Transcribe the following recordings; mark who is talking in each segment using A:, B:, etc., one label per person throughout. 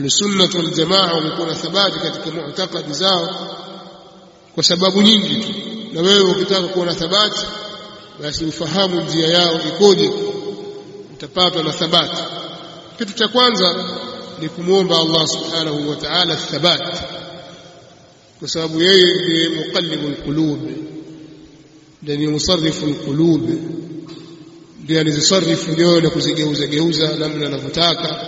A: ahlusunnah waljamaa wamekuwa na thabati katika mu'taqadi zao kwa sababu nyingi tu. Na wewe ukitaka kuwa na thabati basi ufahamu njia yao ikoje utapatwa na thabati. Kitu cha kwanza ni kumwomba Allah subhanahu wa ta'ala thabat kwa sababu yeye ndiye muqalibu lqulub ndiye musarifu musarriful qulub ndiye anazisarrifu nyoyo na kuzigeuza geuza namna anavyotaka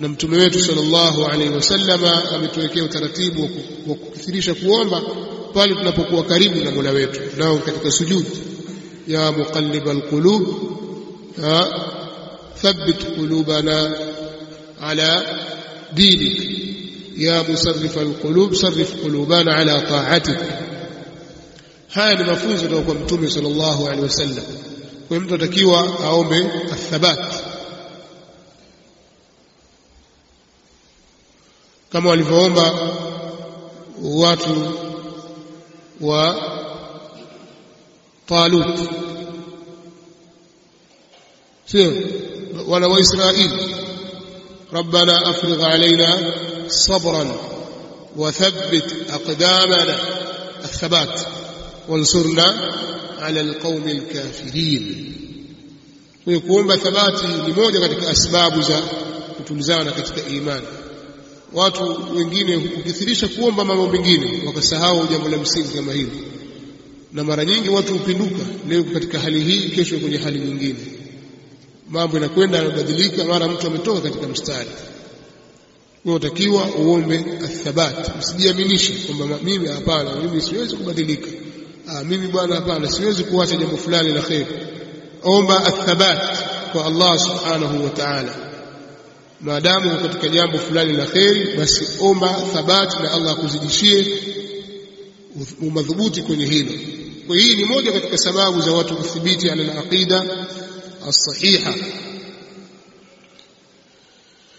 A: na mtume wetu sallallahu alaihi wasallama ametuwekea utaratibu wa kukithirisha kuomba pale tunapokuwa karibu na Mola wetu nao katika sujudi. Ya muqallibal alqulub thabbit qulubana ala dinik. Ya musarrifal qulub sarrif qulubana ala ta'atik. Haya ni mafunzo kutoka kwa mtume sallallahu alaihi wasallam. Kwa mtu atakiwa aombe athabat. Kama walivyoomba watu wa Talut sio wana wa Israeli ربنا افرغ علينا صبرا وثبت اقدامنا الثبات وانصرنا على القوم الكافرين thabati ni moja katika asbabu za kutulizana katika imani watu wengine hukithirisha kuomba mambo mengine wakasahau jambo la msingi kama hili na mara nyingi watu hupinduka leo katika hali hii kesho kwenye hali nyingine. Mambo yanakwenda yanabadilika mara mtu ametoka katika mstari. Wewe utakiwa uombe athabat usijiaminishe kwamba mimi hapana mimi siwezi kubadilika. Ah mimi bwana hapana siwezi kuacha jambo fulani la kheri. omba athabat kwa Allah subhanahu wa ta'ala maadamu katika jambo fulani la kheri, basi omba thabati na Allah akuzidishie umadhubuti kwenye hilo. Kwa hii ni moja katika sababu za watu kuthibiti ala alaqida alsahiha